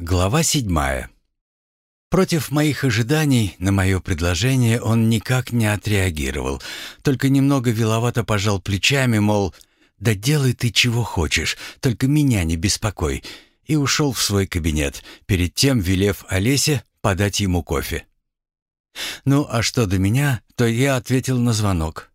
Глава седьмая. Против моих ожиданий на мое предложение он никак не отреагировал, только немного виловато пожал плечами, мол, «Да делай ты чего хочешь, только меня не беспокой», и ушел в свой кабинет, перед тем велев Олесе подать ему кофе. Ну, а что до меня, то я ответил на звонок.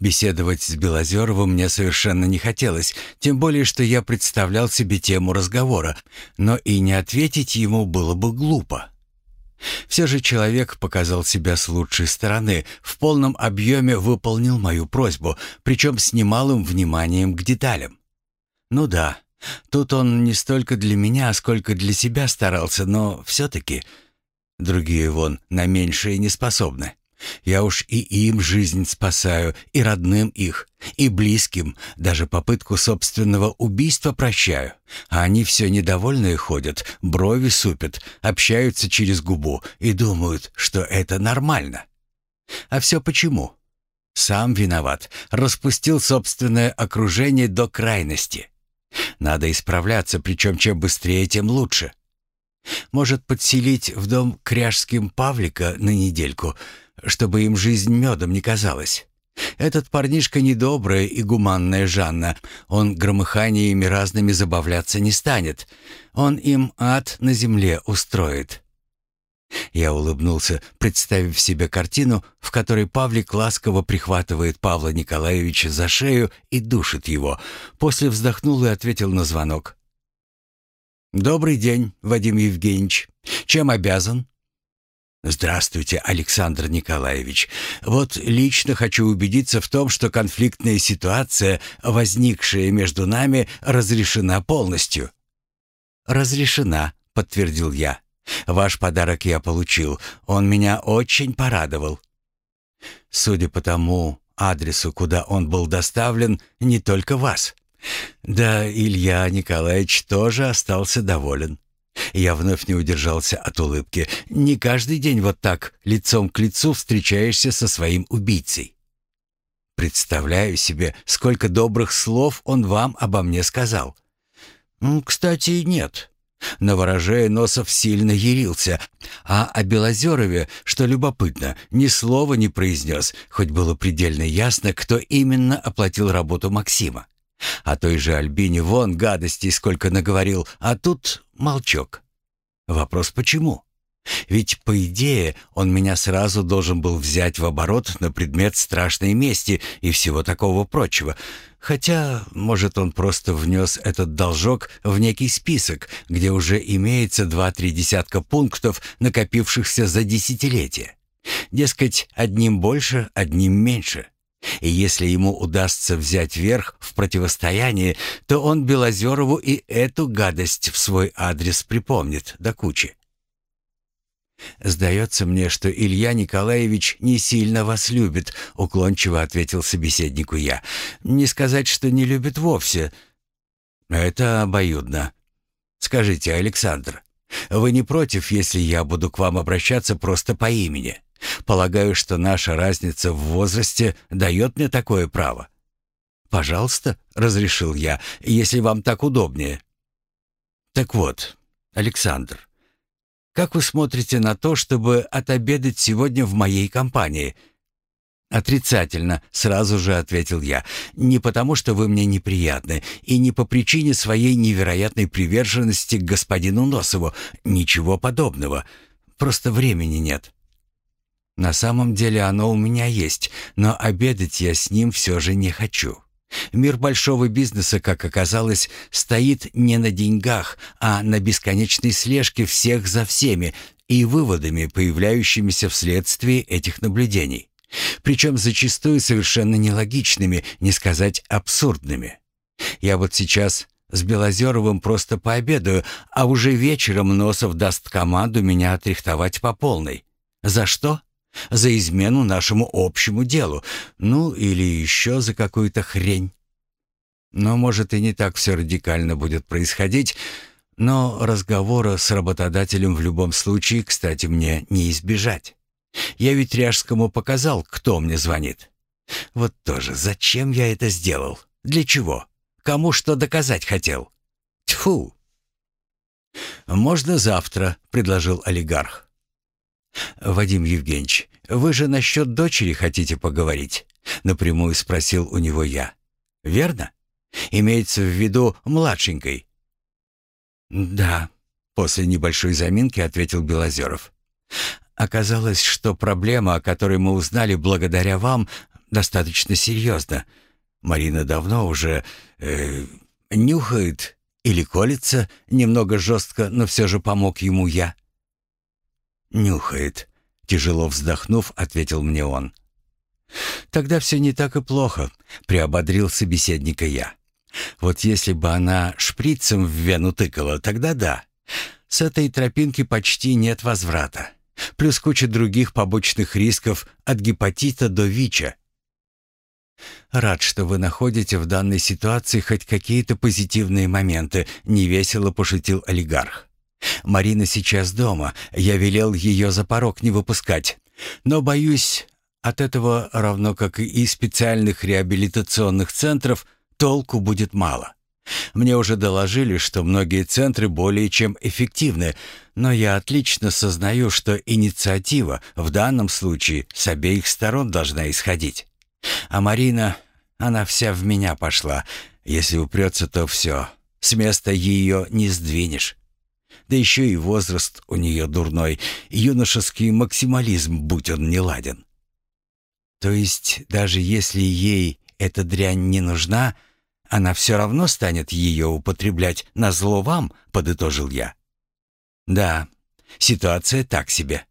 Беседовать с Белозеровым мне совершенно не хотелось, тем более, что я представлял себе тему разговора, но и не ответить ему было бы глупо. Все же человек показал себя с лучшей стороны, в полном объеме выполнил мою просьбу, причем с немалым вниманием к деталям. Ну да, тут он не столько для меня, сколько для себя старался, но все-таки другие вон на меньшее не способны. Я уж и им жизнь спасаю, и родным их, и близким, даже попытку собственного убийства прощаю. А они все недовольные ходят, брови супят, общаются через губу и думают, что это нормально. А все почему? Сам виноват, распустил собственное окружение до крайности. Надо исправляться, причем чем быстрее, тем лучше. Может, подселить в дом кряжским Павлика на недельку — чтобы им жизнь медом не казалась. Этот парнишка недобрая и гуманная Жанна. Он громыханиями разными забавляться не станет. Он им ад на земле устроит. Я улыбнулся, представив себе картину, в которой Павлик ласково прихватывает Павла Николаевича за шею и душит его. После вздохнул и ответил на звонок. «Добрый день, Вадим Евгеньевич. Чем обязан?» Здравствуйте, Александр Николаевич. Вот лично хочу убедиться в том, что конфликтная ситуация, возникшая между нами, разрешена полностью. Разрешена, подтвердил я. Ваш подарок я получил. Он меня очень порадовал. Судя по тому адресу, куда он был доставлен, не только вас. Да, Илья Николаевич тоже остался доволен. Я вновь не удержался от улыбки. Не каждый день вот так, лицом к лицу, встречаешься со своим убийцей. Представляю себе, сколько добрых слов он вам обо мне сказал. Кстати, нет. Новорожея Носов сильно ярился, а о Белозерове, что любопытно, ни слова не произнес, хоть было предельно ясно, кто именно оплатил работу Максима. А той же Альбине вон гадостей сколько наговорил, а тут молчок. Вопрос почему? Ведь, по идее, он меня сразу должен был взять в оборот на предмет страшной мести и всего такого прочего. Хотя, может, он просто внес этот должок в некий список, где уже имеется два-три десятка пунктов, накопившихся за десятилетия. Дескать, одним больше, одним меньше. И если ему удастся взять верх в противостоянии, то он Белозерову и эту гадость в свой адрес припомнит до кучи. «Сдается мне, что Илья Николаевич не сильно вас любит», — уклончиво ответил собеседнику я. «Не сказать, что не любит вовсе». «Это обоюдно. Скажите, Александр, вы не против, если я буду к вам обращаться просто по имени?» Полагаю, что наша разница в возрасте дает мне такое право. «Пожалуйста», — разрешил я, — «если вам так удобнее». «Так вот, Александр, как вы смотрите на то, чтобы отобедать сегодня в моей компании?» «Отрицательно», — сразу же ответил я. «Не потому, что вы мне неприятны, и не по причине своей невероятной приверженности к господину Носову. Ничего подобного. Просто времени нет». На самом деле оно у меня есть, но обедать я с ним все же не хочу. Мир большого бизнеса, как оказалось, стоит не на деньгах, а на бесконечной слежке всех за всеми и выводами, появляющимися вследствие этих наблюдений. Причем зачастую совершенно нелогичными, не сказать абсурдными. Я вот сейчас с Белозеровым просто пообедаю, а уже вечером Носов даст команду меня отрихтовать по полной. За что? За измену нашему общему делу. Ну, или еще за какую-то хрень. Но, может, и не так все радикально будет происходить, но разговора с работодателем в любом случае, кстати, мне не избежать. Я ведь Ряжскому показал, кто мне звонит. Вот тоже, зачем я это сделал? Для чего? Кому что доказать хотел? Тьфу! «Можно завтра», — предложил олигарх. «Вадим Евгеньевич, вы же насчет дочери хотите поговорить?» — напрямую спросил у него я. «Верно? Имеется в виду младшенькой?» «Да», — после небольшой заминки ответил Белозеров. «Оказалось, что проблема, о которой мы узнали благодаря вам, достаточно серьезна. Марина давно уже э, нюхает или колется, немного жестко, но все же помог ему я». «Нюхает», — тяжело вздохнув, ответил мне он. «Тогда все не так и плохо», — приободрил собеседника я. «Вот если бы она шприцем в вену тыкала, тогда да. С этой тропинки почти нет возврата. Плюс куча других побочных рисков от гепатита до ВИЧа. «Рад, что вы находите в данной ситуации хоть какие-то позитивные моменты», — невесело пошутил олигарх. «Марина сейчас дома. Я велел ее за порог не выпускать. Но, боюсь, от этого, равно как и специальных реабилитационных центров, толку будет мало. Мне уже доложили, что многие центры более чем эффективны, но я отлично сознаю, что инициатива в данном случае с обеих сторон должна исходить. А Марина, она вся в меня пошла. Если упрется, то все. С места ее не сдвинешь. Да еще и возраст у нее дурной, юношеский максимализм, будь он неладен. То есть, даже если ей эта дрянь не нужна, она все равно станет ее употреблять на зло вам, подытожил я. Да, ситуация так себе.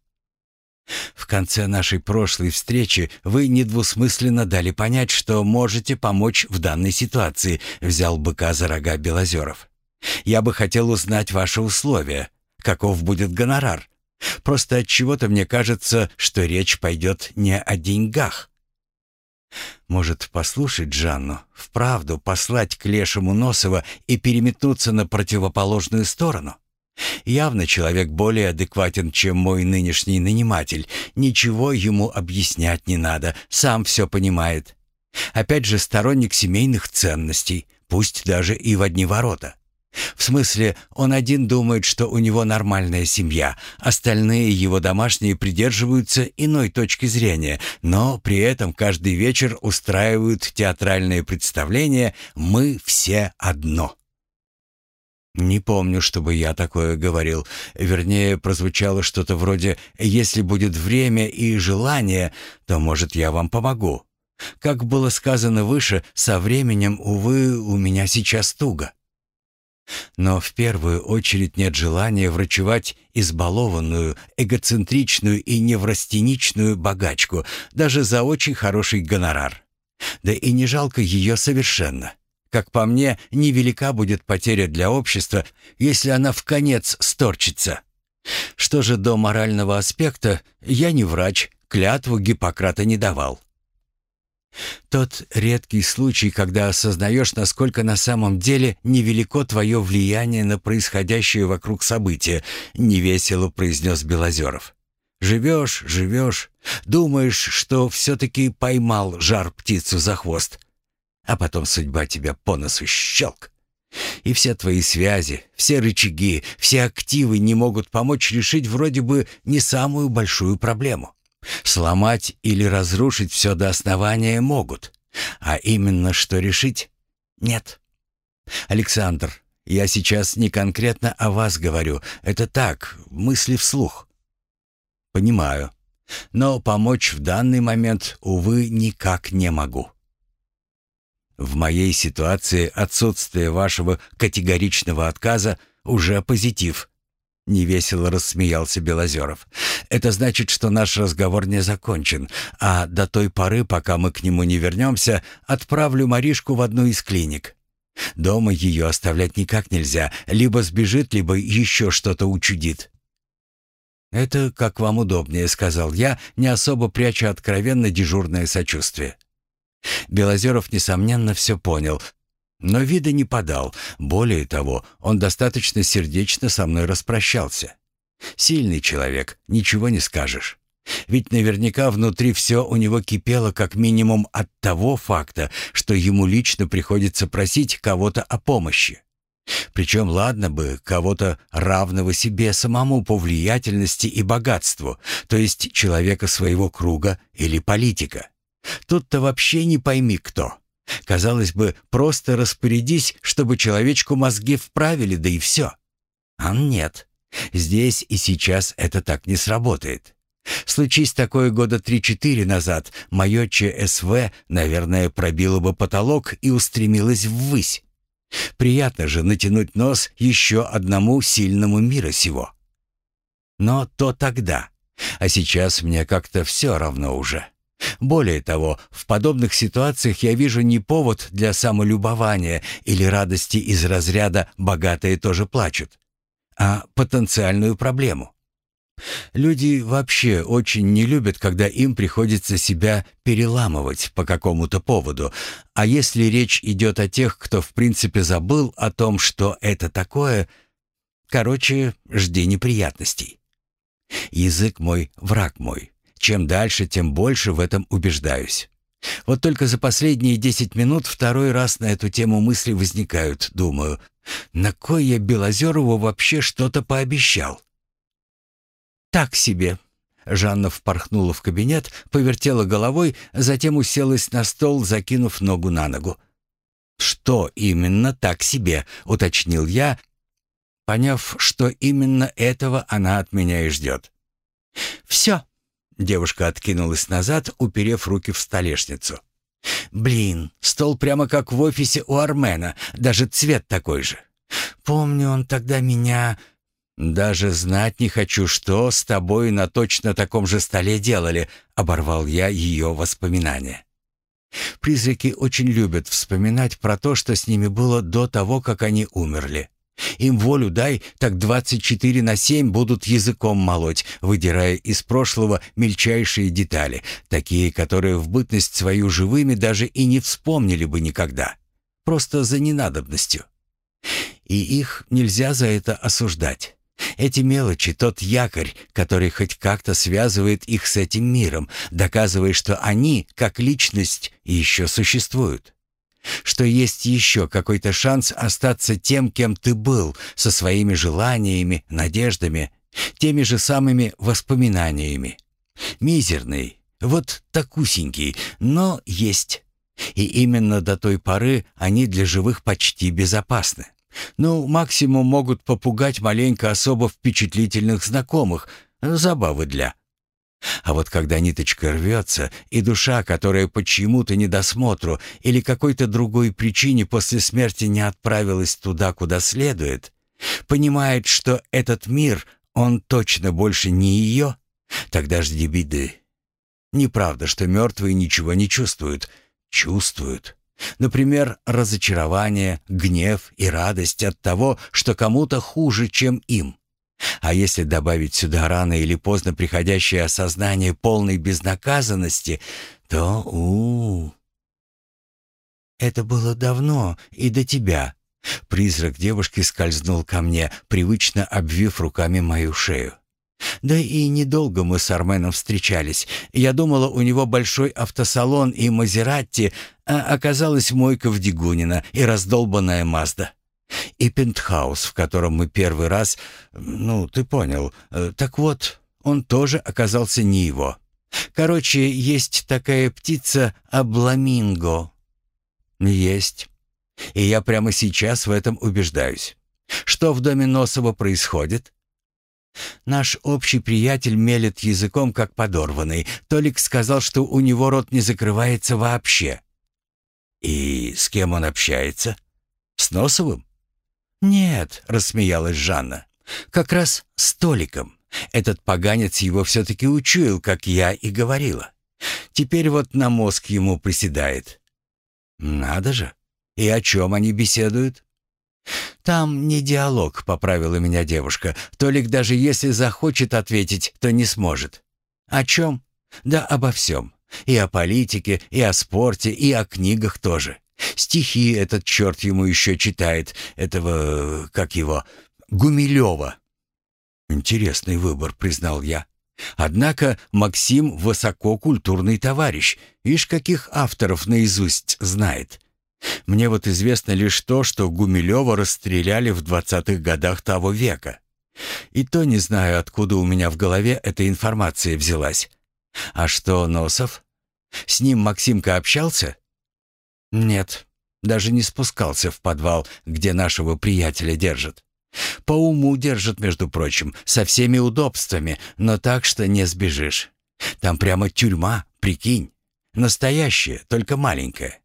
В конце нашей прошлой встречи вы недвусмысленно дали понять, что можете помочь в данной ситуации, взял быка за рога Белозеров. Я бы хотел узнать ваши условия. Каков будет гонорар? Просто от чего-то мне кажется, что речь пойдет не о деньгах. Может, послушать Жанну, вправду послать к лешему Носова и переметнуться на противоположную сторону? Явно человек более адекватен, чем мой нынешний наниматель. Ничего ему объяснять не надо, сам все понимает. Опять же, сторонник семейных ценностей, пусть даже и в одни ворота. В смысле, он один думает, что у него нормальная семья, остальные его домашние придерживаются иной точки зрения, но при этом каждый вечер устраивают театральное представление «Мы все одно». Не помню, чтобы я такое говорил. Вернее, прозвучало что-то вроде «Если будет время и желание, то, может, я вам помогу». Как было сказано выше, со временем, увы, у меня сейчас туго. Но в первую очередь нет желания врачевать избалованную, эгоцентричную и неврастеничную богачку, даже за очень хороший гонорар. Да и не жалко ее совершенно. Как по мне, невелика будет потеря для общества, если она в конец сторчится. Что же до морального аспекта, я не врач, клятву Гиппократа не давал. Тот редкий случай, когда осознаешь, насколько на самом деле невелико твое влияние на происходящее вокруг события, невесело произнес Белозеров. Живешь, живешь, думаешь, что все-таки поймал жар птицу за хвост, а потом судьба тебя по носу щелк. И все твои связи, все рычаги, все активы не могут помочь решить вроде бы не самую большую проблему. Сломать или разрушить все до основания могут, а именно что решить — нет. Александр, я сейчас не конкретно о вас говорю, это так, мысли вслух. Понимаю, но помочь в данный момент, увы, никак не могу. В моей ситуации отсутствие вашего категоричного отказа уже позитив, Невесело рассмеялся Белозеров. «Это значит, что наш разговор не закончен, а до той поры, пока мы к нему не вернемся, отправлю Маришку в одну из клиник. Дома ее оставлять никак нельзя, либо сбежит, либо еще что-то учудит». «Это как вам удобнее», — сказал я, не особо пряча откровенно дежурное сочувствие. Белозеров, несомненно, все понял, но вида не подал. Более того, он достаточно сердечно со мной распрощался. Сильный человек, ничего не скажешь. Ведь наверняка внутри все у него кипело как минимум от того факта, что ему лично приходится просить кого-то о помощи. Причем ладно бы кого-то равного себе самому по влиятельности и богатству, то есть человека своего круга или политика. Тут-то вообще не пойми кто. Казалось бы, просто распорядись, чтобы человечку мозги вправили, да и все. А нет. Здесь и сейчас это так не сработает. Случись такое года три-четыре назад, мое ЧСВ, наверное, пробило бы потолок и устремилось ввысь. Приятно же натянуть нос еще одному сильному мира сего. Но то тогда. А сейчас мне как-то все равно уже. Более того, в подобных ситуациях я вижу не повод для самолюбования или радости из разряда «богатые тоже плачут», а потенциальную проблему. Люди вообще очень не любят, когда им приходится себя переламывать по какому-то поводу, а если речь идет о тех, кто в принципе забыл о том, что это такое, короче, жди неприятностей. Язык мой — враг мой. Чем дальше, тем больше в этом убеждаюсь. Вот только за последние десять минут второй раз на эту тему мысли возникают, думаю. На кой я Белозерову вообще что-то пообещал? «Так себе». Жанна впорхнула в кабинет, повертела головой, затем уселась на стол, закинув ногу на ногу. «Что именно так себе?» — уточнил я, поняв, что именно этого она от меня и ждет. «Все», Девушка откинулась назад, уперев руки в столешницу. «Блин, стол прямо как в офисе у Армена, даже цвет такой же. Помню, он тогда меня...» «Даже знать не хочу, что с тобой на точно таком же столе делали», — оборвал я ее воспоминания. Призраки очень любят вспоминать про то, что с ними было до того, как они умерли. Им волю дай, так 24 на 7 будут языком молоть, выдирая из прошлого мельчайшие детали, такие, которые в бытность свою живыми даже и не вспомнили бы никогда. Просто за ненадобностью. И их нельзя за это осуждать. Эти мелочи — тот якорь, который хоть как-то связывает их с этим миром, доказывая, что они, как личность, еще существуют что есть еще какой-то шанс остаться тем, кем ты был, со своими желаниями, надеждами, теми же самыми воспоминаниями. Мизерный, вот такусенький, но есть. И именно до той поры они для живых почти безопасны. Ну, максимум могут попугать маленько особо впечатлительных знакомых, забавы для. А вот когда ниточка рвется, и душа, которая по чьему-то недосмотру или какой-то другой причине после смерти не отправилась туда, куда следует, понимает, что этот мир, он точно больше не ее, тогда жди беды. Неправда, что мертвые ничего не чувствуют. Чувствуют. Например, разочарование, гнев и радость от того, что кому-то хуже, чем им. А если добавить сюда рано или поздно приходящее осознание полной безнаказанности, то у, -у, -у. Это было давно и до тебя. Призрак девушки скользнул ко мне, привычно обвив руками мою шею. Да и недолго мы с Арменом встречались. Я думала, у него большой автосалон и Мазератти, а оказалась мойка в Дигунина и раздолбанная Мазда. И пентхаус, в котором мы первый раз... Ну, ты понял. Э, так вот, он тоже оказался не его. Короче, есть такая птица обламинго. Есть. И я прямо сейчас в этом убеждаюсь. Что в доме Носова происходит? Наш общий приятель мелет языком, как подорванный. Толик сказал, что у него рот не закрывается вообще. И с кем он общается? С Носовым? «Нет», — рассмеялась Жанна, — «как раз с Толиком. Этот поганец его все-таки учуял, как я и говорила. Теперь вот на мозг ему приседает». «Надо же! И о чем они беседуют?» «Там не диалог», — поправила меня девушка. «Толик даже если захочет ответить, то не сможет». «О чем?» «Да обо всем. И о политике, и о спорте, и о книгах тоже. Стихи этот черт ему еще читает, этого, как его, Гумилева. Интересный выбор, признал я. Однако Максим высококультурный товарищ. Ишь, каких авторов наизусть знает. Мне вот известно лишь то, что Гумилева расстреляли в двадцатых годах того века. И то не знаю, откуда у меня в голове эта информация взялась. А что Носов? С ним Максимка общался? Нет, даже не спускался в подвал, где нашего приятеля держат. По уму держат, между прочим, со всеми удобствами, но так, что не сбежишь. Там прямо тюрьма, прикинь. Настоящая, только маленькая.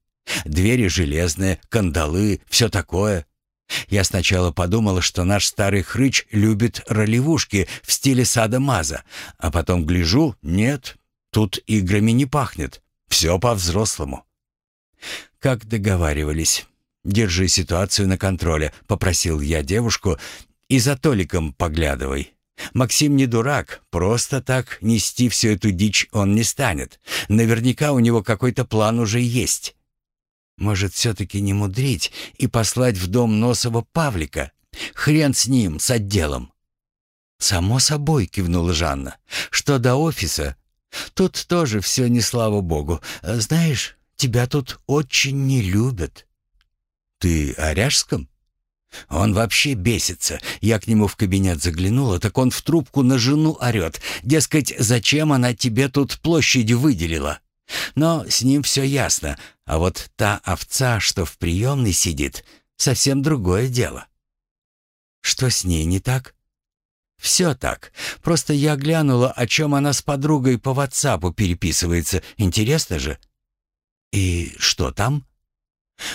Двери железные, кандалы, все такое. Я сначала подумала, что наш старый хрыч любит ролевушки в стиле сада Маза, а потом гляжу, нет, тут играми не пахнет. Все по-взрослому. Как договаривались. «Держи ситуацию на контроле», — попросил я девушку, — «и за Толиком поглядывай. Максим не дурак, просто так нести всю эту дичь он не станет. Наверняка у него какой-то план уже есть». «Может, все-таки не мудрить и послать в дом Носова Павлика? Хрен с ним, с отделом». «Само собой», — кивнула Жанна. «Что до офиса? Тут тоже все не слава богу. Знаешь, тебя тут очень не любят». «Ты о Ряжском?» Он вообще бесится. Я к нему в кабинет заглянула, так он в трубку на жену орет. Дескать, зачем она тебе тут площадь выделила? Но с ним все ясно. А вот та овца, что в приемной сидит, совсем другое дело. Что с ней не так? Все так. Просто я глянула, о чем она с подругой по ватсапу переписывается. Интересно же. И что там?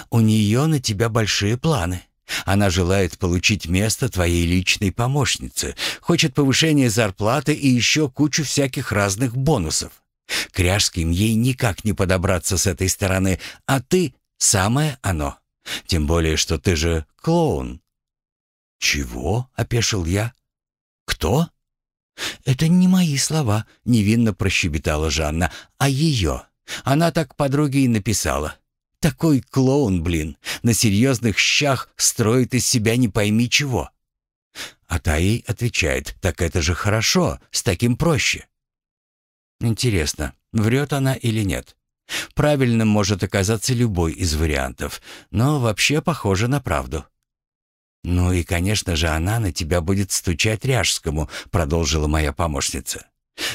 У нее на тебя большие планы. Она желает получить место твоей личной помощницы, хочет повышения зарплаты и еще кучу всяких разных бонусов. К Ряжским ей никак не подобраться с этой стороны, а ты — самое оно. Тем более, что ты же клоун». «Чего?» — опешил я. «Кто?» «Это не мои слова», — невинно прощебетала Жанна, — «а ее. Она так подруге и написала. Такой клоун, блин, на серьезных щах строит из себя не пойми чего. А та ей отвечает, так это же хорошо, с таким проще. Интересно, врет она или нет? Правильным может оказаться любой из вариантов, но вообще похоже на правду. «Ну и, конечно же, она на тебя будет стучать Ряжскому», — продолжила моя помощница,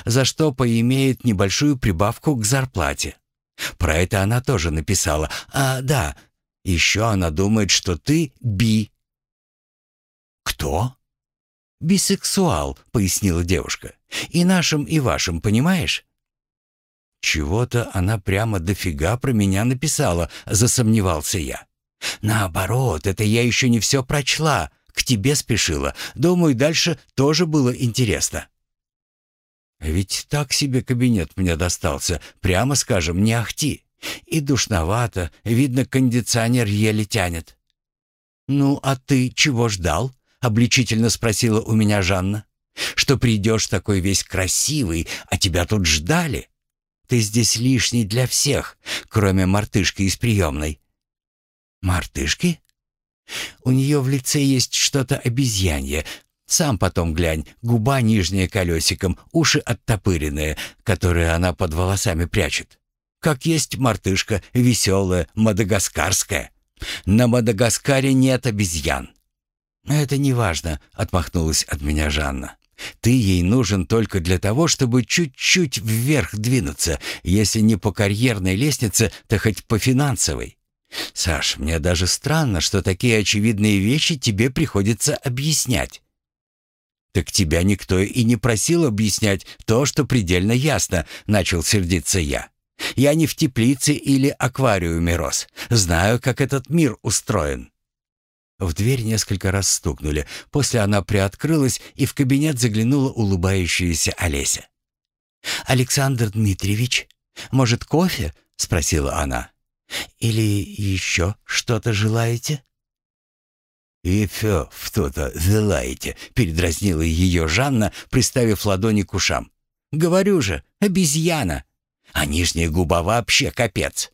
«за что поимеет небольшую прибавку к зарплате. Про это она тоже написала. А, да, еще она думает, что ты би. Кто? Бисексуал, пояснила девушка. И нашим, и вашим, понимаешь? Чего-то она прямо дофига про меня написала, засомневался я. Наоборот, это я еще не все прочла, к тебе спешила. Думаю, дальше тоже было интересно. Ведь так себе кабинет мне достался, прямо скажем, не ахти. И душновато, видно, кондиционер еле тянет. «Ну, а ты чего ждал?» — обличительно спросила у меня Жанна. «Что придешь такой весь красивый, а тебя тут ждали? Ты здесь лишний для всех, кроме мартышки из приемной». «Мартышки?» У нее в лице есть что-то обезьянье, сам потом глянь, губа нижняя колесиком, уши оттопыренные, которые она под волосами прячет. Как есть мартышка, веселая, мадагаскарская. На Мадагаскаре нет обезьян. «Это не важно», — отмахнулась от меня Жанна. «Ты ей нужен только для того, чтобы чуть-чуть вверх двинуться, если не по карьерной лестнице, то хоть по финансовой. Саш, мне даже странно, что такие очевидные вещи тебе приходится объяснять. «Так тебя никто и не просил объяснять то, что предельно ясно», — начал сердиться я. «Я не в теплице или аквариуме рос. Знаю, как этот мир устроен». В дверь несколько раз стукнули. После она приоткрылась, и в кабинет заглянула улыбающаяся Олеся. «Александр Дмитриевич, может, кофе?» — спросила она. «Или еще что-то желаете?» «И все что-то желаете», — передразнила ее Жанна, приставив ладони к ушам. «Говорю же, обезьяна. А нижняя губа вообще капец».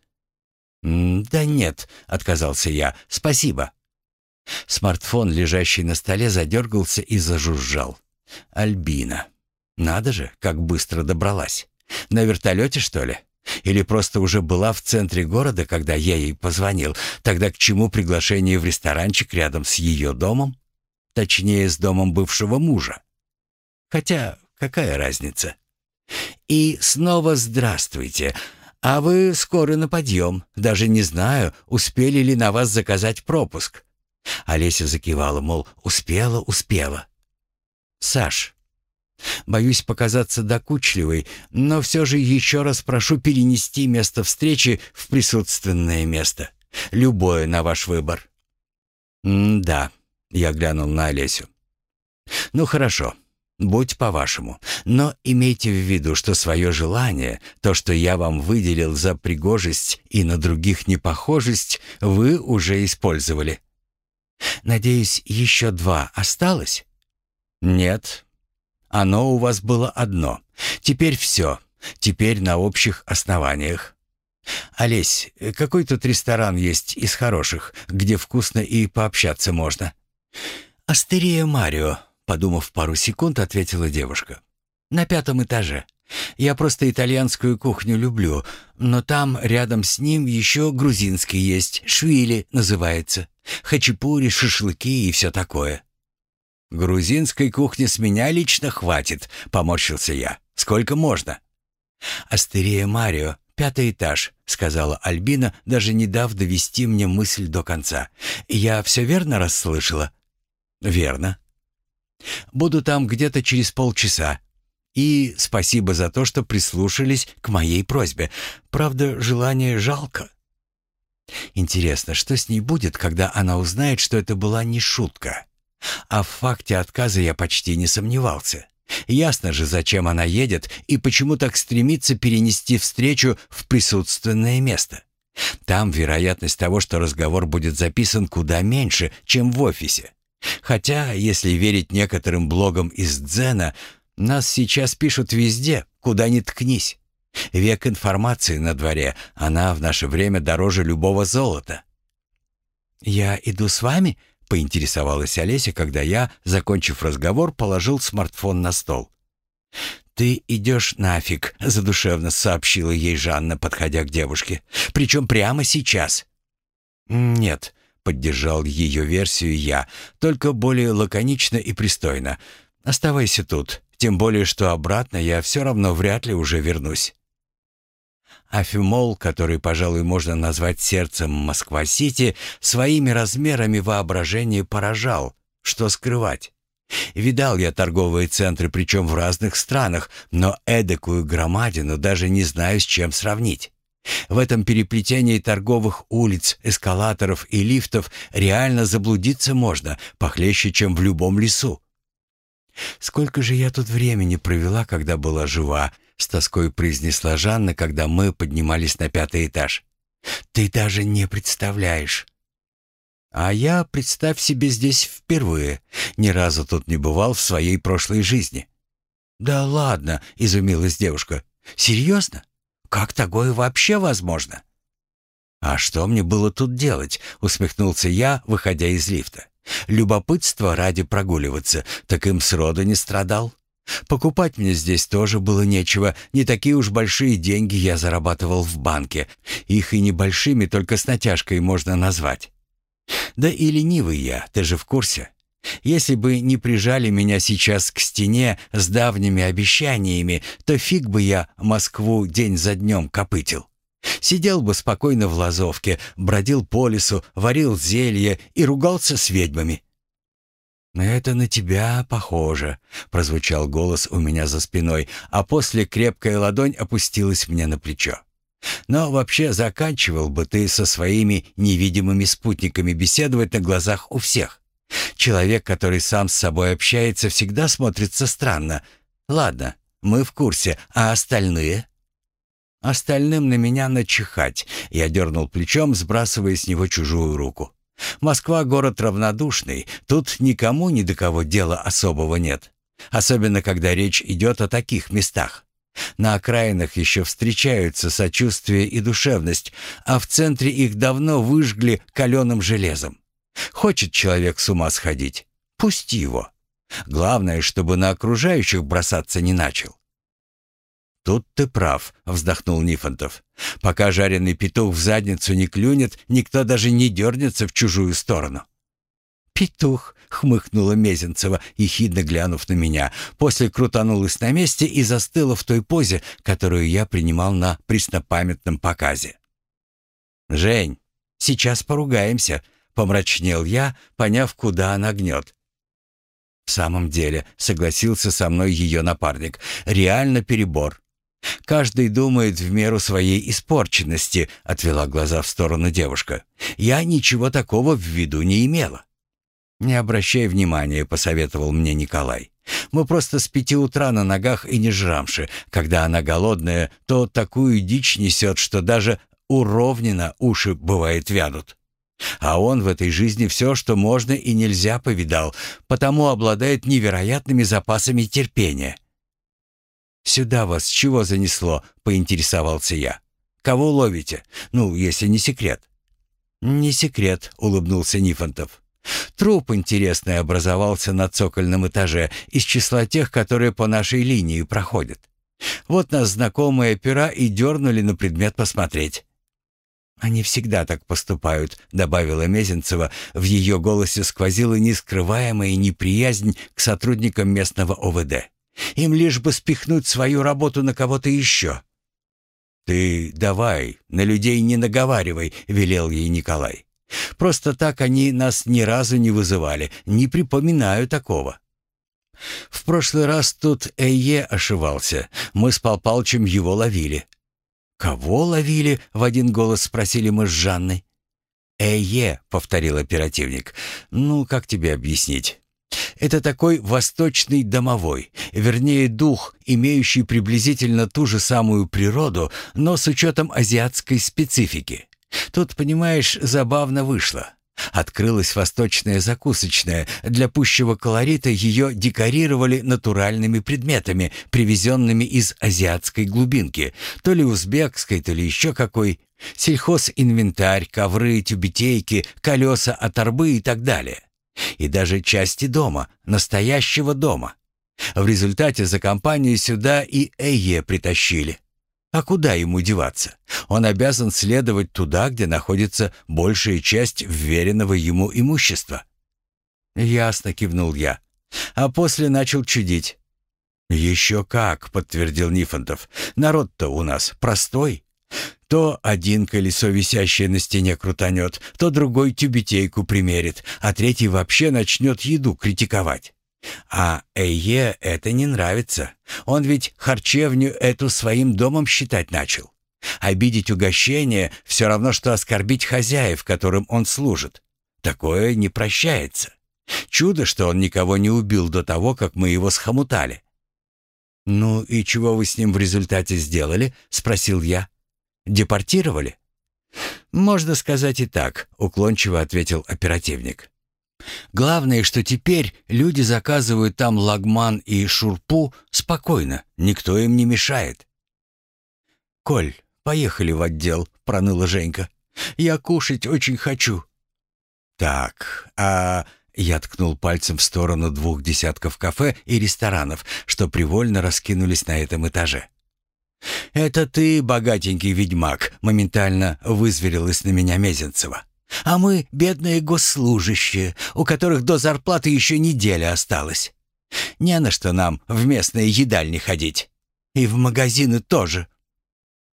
«Да нет», — отказался я, — «спасибо». Смартфон, лежащий на столе, задергался и зажужжал. «Альбина. Надо же, как быстро добралась. На вертолете, что ли? Или просто уже была в центре города, когда я ей позвонил? Тогда к чему приглашение в ресторанчик рядом с ее домом? Точнее, с домом бывшего мужа. Хотя, какая разница? И снова здравствуйте. А вы скоро на подъем. Даже не знаю, успели ли на вас заказать пропуск. Олеся закивала, мол, успела, успела. Саш, боюсь показаться докучливой, но все же еще раз прошу перенести место встречи в присутственное место. Любое на ваш выбор. «М-да», — я глянул на Олесю. «Ну хорошо, будь по-вашему, но имейте в виду, что свое желание, то, что я вам выделил за пригожесть и на других непохожесть, вы уже использовали. Надеюсь, еще два осталось?» «Нет. Оно у вас было одно. Теперь все. Теперь на общих основаниях. Олесь, какой тут ресторан есть из хороших, где вкусно и пообщаться можно?» «Астерия Марио», — подумав пару секунд, ответила девушка. «На пятом этаже. Я просто итальянскую кухню люблю, но там рядом с ним еще грузинский есть, швили называется. Хачапури, шашлыки и все такое. «Грузинской кухни с меня лично хватит», — поморщился я. «Сколько можно?» «Астерия Марио, пятый этаж», — сказала Альбина, даже не дав довести мне мысль до конца. «Я все верно расслышала?» «Верно». «Буду там где-то через полчаса. И спасибо за то, что прислушались к моей просьбе. Правда, желание жалко». Интересно, что с ней будет, когда она узнает, что это была не шутка? А в факте отказа я почти не сомневался. Ясно же, зачем она едет и почему так стремится перенести встречу в присутственное место. Там вероятность того, что разговор будет записан куда меньше, чем в офисе. Хотя, если верить некоторым блогам из Дзена, нас сейчас пишут везде, куда ни ткнись. Век информации на дворе, она в наше время дороже любого золота. «Я иду с вами?» — поинтересовалась Олеся, когда я, закончив разговор, положил смартфон на стол. «Ты идешь нафиг», — задушевно сообщила ей Жанна, подходя к девушке. «Причем прямо сейчас». «Нет», — поддержал ее версию я, только более лаконично и пристойно. «Оставайся тут, тем более, что обратно я все равно вряд ли уже вернусь». Афимол, который, пожалуй, можно назвать сердцем Москва-Сити, своими размерами воображение поражал. Что скрывать? Видал я торговые центры, причем в разных странах, но эдакую громадину даже не знаю, с чем сравнить. В этом переплетении торговых улиц, эскалаторов и лифтов реально заблудиться можно, похлеще, чем в любом лесу. Сколько же я тут времени провела, когда была жива, с тоской произнесла Жанна, когда мы поднимались на пятый этаж. «Ты даже не представляешь». «А я, представь себе, здесь впервые. Ни разу тут не бывал в своей прошлой жизни». «Да ладно», — изумилась девушка. «Серьезно? Как такое вообще возможно?» «А что мне было тут делать?» — усмехнулся я, выходя из лифта. «Любопытство ради прогуливаться, так им сроду не страдал». Покупать мне здесь тоже было нечего, не такие уж большие деньги я зарабатывал в банке. Их и небольшими только с натяжкой можно назвать. Да и ленивый я, ты же в курсе. Если бы не прижали меня сейчас к стене с давними обещаниями, то фиг бы я Москву день за днем копытил. Сидел бы спокойно в лазовке, бродил по лесу, варил зелье и ругался с ведьмами. «Это на тебя похоже», — прозвучал голос у меня за спиной, а после крепкая ладонь опустилась мне на плечо. «Но вообще заканчивал бы ты со своими невидимыми спутниками беседовать на глазах у всех. Человек, который сам с собой общается, всегда смотрится странно. Ладно, мы в курсе, а остальные?» «Остальным на меня начихать», — я дернул плечом, сбрасывая с него чужую руку. Москва — город равнодушный, тут никому ни до кого дела особого нет. Особенно, когда речь идет о таких местах. На окраинах еще встречаются сочувствие и душевность, а в центре их давно выжгли каленым железом. Хочет человек с ума сходить? Пусти его. Главное, чтобы на окружающих бросаться не начал. «Тут ты прав», — вздохнул Нифонтов. «Пока жареный петух в задницу не клюнет, никто даже не дернется в чужую сторону». «Петух», — хмыкнула Мезенцева, ехидно глянув на меня, после крутанулась на месте и застыла в той позе, которую я принимал на преснопамятном показе. «Жень, сейчас поругаемся», — помрачнел я, поняв, куда она гнет. «В самом деле», — согласился со мной ее напарник, — «реально перебор. «Каждый думает в меру своей испорченности», — отвела глаза в сторону девушка. «Я ничего такого в виду не имела». «Не обращай внимания», — посоветовал мне Николай. «Мы просто с пяти утра на ногах и не жрамши. Когда она голодная, то такую дичь несет, что даже у уши, бывает, вянут. А он в этой жизни все, что можно и нельзя, повидал, потому обладает невероятными запасами терпения. «Сюда вас чего занесло?» — поинтересовался я. «Кого ловите? Ну, если не секрет». «Не секрет», — улыбнулся Нифонтов. «Труп интересный образовался на цокольном этаже из числа тех, которые по нашей линии проходят. Вот нас знакомые опера и дернули на предмет посмотреть». «Они всегда так поступают», — добавила Мезенцева. В ее голосе сквозила нескрываемая неприязнь к сотрудникам местного ОВД. Им лишь бы спихнуть свою работу на кого-то еще. «Ты давай, на людей не наговаривай», — велел ей Николай. «Просто так они нас ни разу не вызывали, не припоминаю такого». В прошлый раз тут Эйе ошивался. Мы с Пал Палчем его ловили. «Кого ловили?» — в один голос спросили мы с Жанной. «Эйе», — повторил оперативник. «Ну, как тебе объяснить? Это такой восточный домовой, вернее дух, имеющий приблизительно ту же самую природу, но с учетом азиатской специфики. Тут, понимаешь, забавно вышло. Открылась восточная закусочная. Для пущего колорита ее декорировали натуральными предметами, привезенными из азиатской глубинки, то ли узбекской, то ли еще какой. Сельхозинвентарь, ковры, тюбетейки, колеса от арбы и так далее. И даже части дома, настоящего дома. В результате за компанию сюда и Эйе притащили. А куда ему деваться? Он обязан следовать туда, где находится большая часть вверенного ему имущества. «Ясно», — кивнул я. А после начал чудить. «Еще как», — подтвердил Нифонтов. «Народ-то у нас простой. То один колесо, висящее на стене, крутанет, то другой тюбетейку примерит, а третий вообще начнет еду критиковать. А Эйе это не нравится. Он ведь харчевню эту своим домом считать начал. Обидеть угощение — все равно, что оскорбить хозяев, которым он служит. Такое не прощается. Чудо, что он никого не убил до того, как мы его схомутали. «Ну и чего вы с ним в результате сделали?» — спросил я. Депортировали? Можно сказать и так, уклончиво ответил оперативник. Главное, что теперь люди заказывают там лагман и шурпу спокойно, никто им не мешает. «Коль, поехали в отдел», — проныла Женька. «Я кушать очень хочу». «Так, а...» — я ткнул пальцем в сторону двух десятков кафе и ресторанов, что привольно раскинулись на этом этаже. «Это ты, богатенький ведьмак», — моментально вызверилась на меня Мезенцева. «А мы бедные госслужащие, у которых до зарплаты еще неделя осталась. Не на что нам в местные едальни ходить. И в магазины тоже».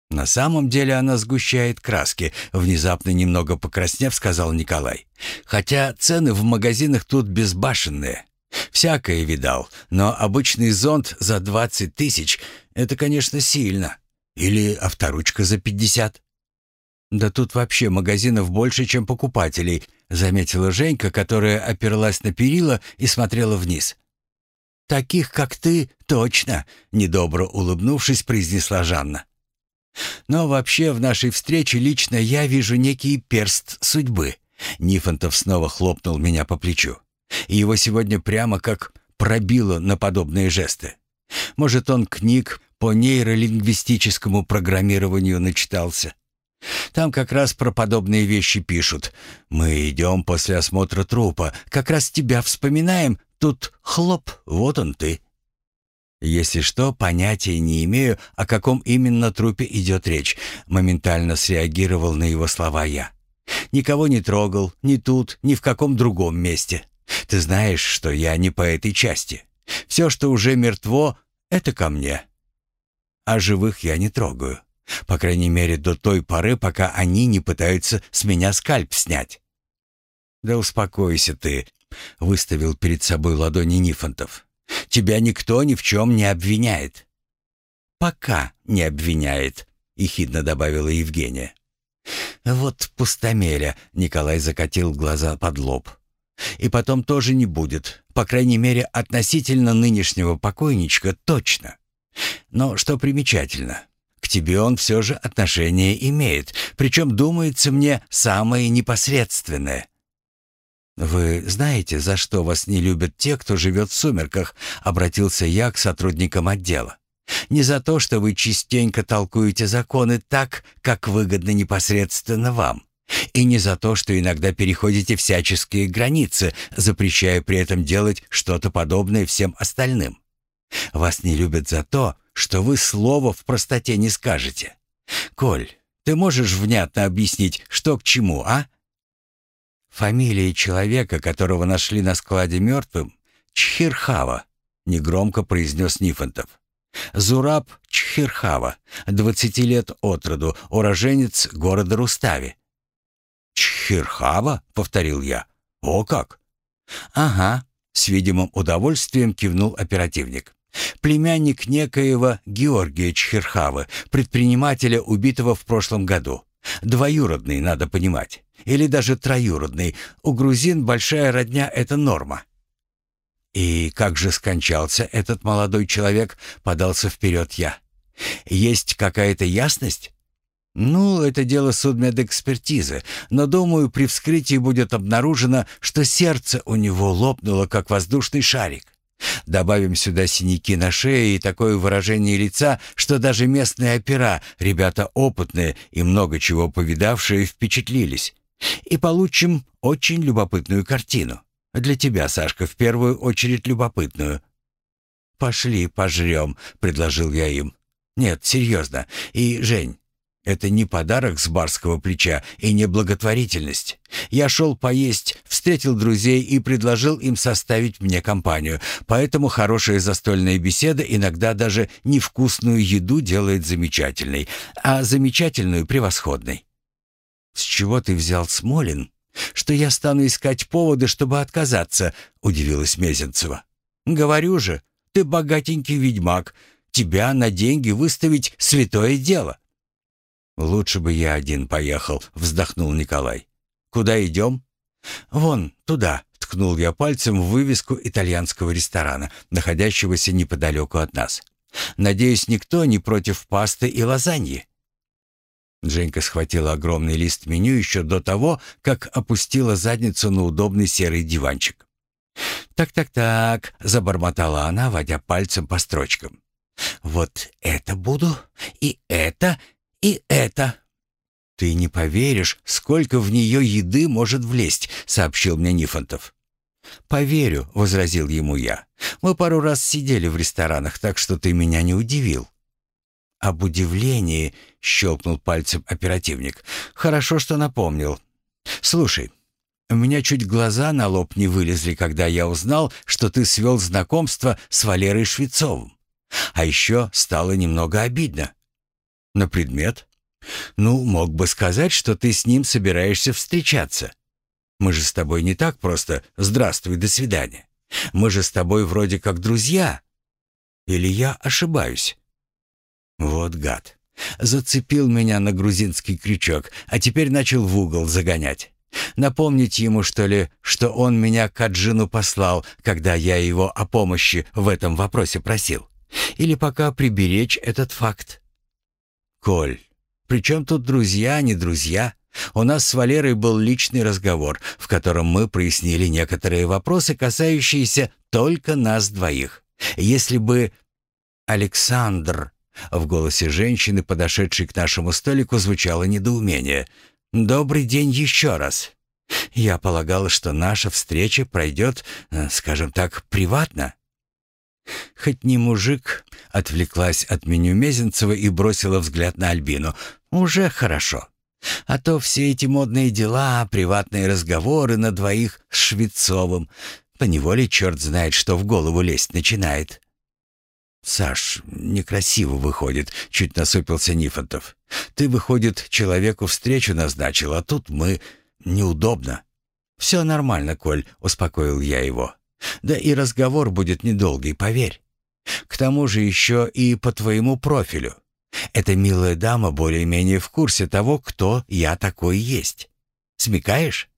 «На самом деле она сгущает краски», — внезапно немного покраснев, сказал Николай. «Хотя цены в магазинах тут безбашенные. Всякое видал, но обычный зонт за двадцать тысяч — это, конечно, сильно. Или авторучка за пятьдесят. «Да тут вообще магазинов больше, чем покупателей», — заметила Женька, которая оперлась на перила и смотрела вниз. «Таких, как ты, точно», — недобро улыбнувшись, произнесла Жанна. «Но вообще в нашей встрече лично я вижу некий перст судьбы». Нифонтов снова хлопнул меня по плечу и его сегодня прямо как пробило на подобные жесты. Может, он книг по нейролингвистическому программированию начитался. Там как раз про подобные вещи пишут. Мы идем после осмотра трупа, как раз тебя вспоминаем, тут хлоп, вот он ты. Если что, понятия не имею, о каком именно трупе идет речь. Моментально среагировал на его слова я. Никого не трогал, ни тут, ни в каком другом месте. Ты знаешь, что я не по этой части. Все, что уже мертво, это ко мне. А живых я не трогаю. По крайней мере, до той поры, пока они не пытаются с меня скальп снять. «Да успокойся ты», — выставил перед собой ладони Нифонтов. «Тебя никто ни в чем не обвиняет». «Пока не обвиняет», — ехидно добавила Евгения. «Вот пустомеля», — Николай закатил глаза под лоб. «И потом тоже не будет, по крайней мере, относительно нынешнего покойничка точно. Но что примечательно, к тебе он все же отношение имеет, причем, думается мне, самое непосредственное». «Вы знаете, за что вас не любят те, кто живет в сумерках?» — обратился я к сотрудникам отдела. «Не за то, что вы частенько толкуете законы так, как выгодно непосредственно вам, и не за то, что иногда переходите всяческие границы, запрещая при этом делать что-то подобное всем остальным. Вас не любят за то, что вы слова в простоте не скажете. Коль, ты можешь внятно объяснить, что к чему, а?» Фамилия человека, которого нашли на складе мертвым, Чхирхава, негромко произнес Нифонтов. Зураб Чхирхава, двадцати лет от роду, уроженец города Рустави. «Чхирхава?» — повторил я. «О как!» «Ага», — с видимым удовольствием кивнул оперативник. «Племянник некоего Георгия Чхирхавы, предпринимателя, убитого в прошлом году. Двоюродный, надо понимать или даже троюродный. У грузин большая родня — это норма. «И как же скончался этот молодой человек?» — подался вперед я. «Есть какая-то ясность?» «Ну, это дело судмедэкспертизы, но, думаю, при вскрытии будет обнаружено, что сердце у него лопнуло, как воздушный шарик. Добавим сюда синяки на шее и такое выражение лица, что даже местные опера, ребята опытные и много чего повидавшие, впечатлились. И получим очень любопытную картину. Для тебя, Сашка, в первую очередь любопытную. «Пошли, пожрем», — предложил я им. «Нет, серьезно. И, Жень, это не подарок с барского плеча и не благотворительность. Я шел поесть, встретил друзей и предложил им составить мне компанию. Поэтому хорошая застольная беседа иногда даже невкусную еду делает замечательной, а замечательную — превосходной. «С чего ты взял Смолин? Что я стану искать поводы, чтобы отказаться?» — удивилась Мезенцева. «Говорю же, ты богатенький ведьмак. Тебя на деньги выставить — святое дело». «Лучше бы я один поехал», — вздохнул Николай. «Куда идем?» «Вон, туда», — ткнул я пальцем в вывеску итальянского ресторана, находящегося неподалеку от нас. «Надеюсь, никто не против пасты и лазаньи?» Женька схватила огромный лист меню еще до того, как опустила задницу на удобный серый диванчик. «Так-так-так», — забормотала она, водя пальцем по строчкам. «Вот это буду, и это, и это». «Ты не поверишь, сколько в нее еды может влезть», — сообщил мне Нифонтов. «Поверю», — возразил ему я. «Мы пару раз сидели в ресторанах, так что ты меня не удивил». «Об удивлении», — щелкнул пальцем оперативник. «Хорошо, что напомнил. Слушай, у меня чуть глаза на лоб не вылезли, когда я узнал, что ты свел знакомство с Валерой Швецовым. А еще стало немного обидно». «На предмет?» «Ну, мог бы сказать, что ты с ним собираешься встречаться. Мы же с тобой не так просто «здравствуй, до свидания». Мы же с тобой вроде как друзья. Или я ошибаюсь?» Вот гад. Зацепил меня на грузинский крючок, а теперь начал в угол загонять. Напомнить ему, что ли, что он меня к Аджину послал, когда я его о помощи в этом вопросе просил? Или пока приберечь этот факт? Коль, при чем тут друзья, не друзья? У нас с Валерой был личный разговор, в котором мы прояснили некоторые вопросы, касающиеся только нас двоих. Если бы Александр в голосе женщины, подошедшей к нашему столику, звучало недоумение. «Добрый день еще раз. Я полагала, что наша встреча пройдет, э, скажем так, приватно». Хоть не мужик, отвлеклась от меню Мезенцева и бросила взгляд на Альбину. Уже хорошо. А то все эти модные дела, приватные разговоры на двоих с Швецовым. Поневоле черт знает, что в голову лезть начинает. «Саш, некрасиво выходит», — чуть насупился Нифонтов. «Ты, выходит, человеку встречу назначил, а тут мы... неудобно». «Все нормально, Коль», — успокоил я его. «Да и разговор будет недолгий, поверь. К тому же еще и по твоему профилю. Эта милая дама более-менее в курсе того, кто я такой есть. Смекаешь?»